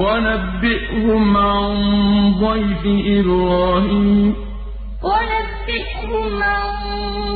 وَنَبِّئْهُمْ عَن ضَيْفِ إِبْرَاهِيمَ. وَنَبِّئْهُمْ عَن